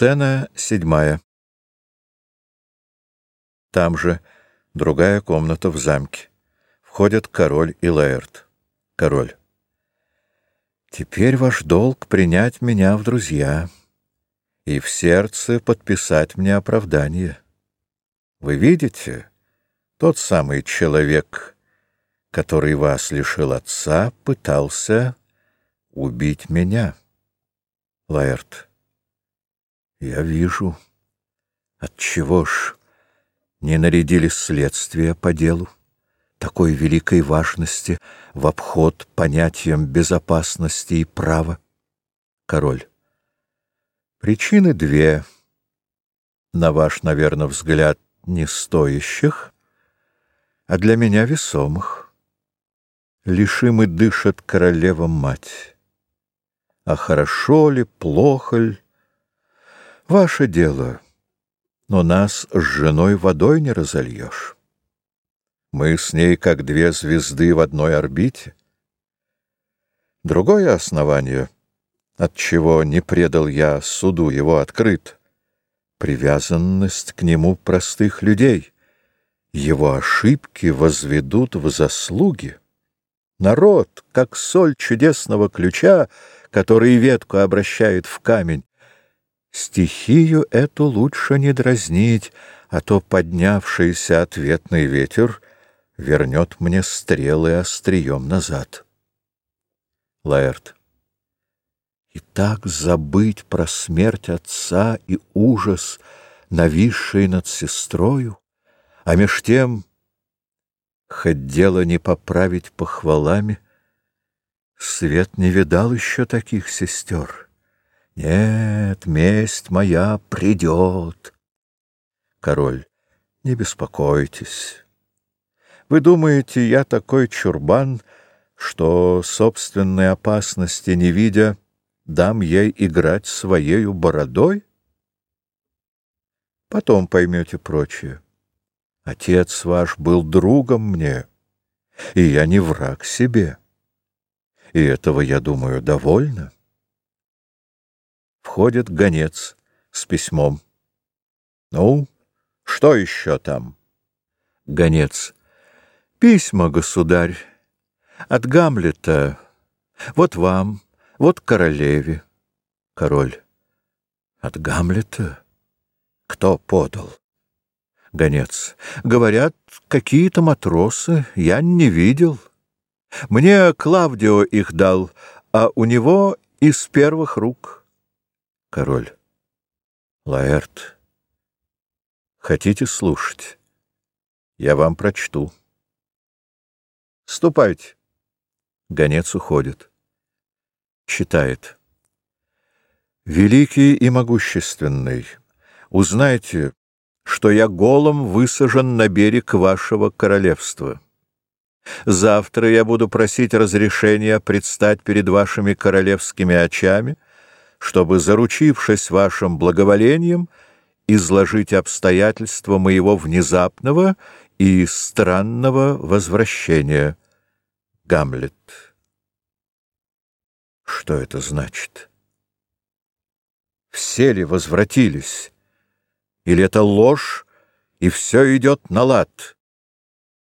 Сцена седьмая. Там же другая комната в замке. Входят король и Лаэрт. Король. Теперь ваш долг принять меня в друзья и в сердце подписать мне оправдание. Вы видите, тот самый человек, который вас лишил отца, пытался убить меня. Лаэрт. Я вижу. Отчего ж не нарядили следствие по делу? Такой великой важности в обход понятиям безопасности и права. Король. Причины две. На ваш, наверное, взгляд, не стоящих, а для меня весомых. Лишим и дышит королева-мать. А хорошо ли, плохо ли, Ваше дело, но нас с женой водой не разольешь. Мы с ней как две звезды в одной орбите. Другое основание, от чего не предал я суду его открыт, привязанность к нему простых людей. Его ошибки возведут в заслуги. Народ, как соль чудесного ключа, который ветку обращает в камень, Стихию эту лучше не дразнить, а то поднявшийся ответный ветер вернет мне стрелы острием назад. Лаэрт. И так забыть про смерть отца и ужас, нависший над сестрою, а меж тем, хоть дело не поправить похвалами, свет не видал еще таких сестер. Нет, месть моя придет. Король, не беспокойтесь. Вы думаете, я такой чурбан, что собственной опасности не видя, дам ей играть своею бородой? Потом поймете прочее. Отец ваш был другом мне, и я не враг себе. И этого, я думаю, довольно. Входит гонец с письмом. «Ну, что еще там?» Гонец. «Письма, государь, от Гамлета. Вот вам, вот королеве». Король. «От Гамлета? Кто подал?» Гонец. «Говорят, какие-то матросы, я не видел. Мне Клавдио их дал, а у него из первых рук». Король. Лаэрт, хотите слушать? Я вам прочту. Ступайте. Гонец уходит. Читает. Великий и могущественный, узнайте, что я голом высажен на берег вашего королевства. Завтра я буду просить разрешения предстать перед вашими королевскими очами — чтобы, заручившись вашим благоволением, изложить обстоятельства моего внезапного и странного возвращения. Гамлет. Что это значит? Все ли возвратились? Или это ложь, и все идет на лад?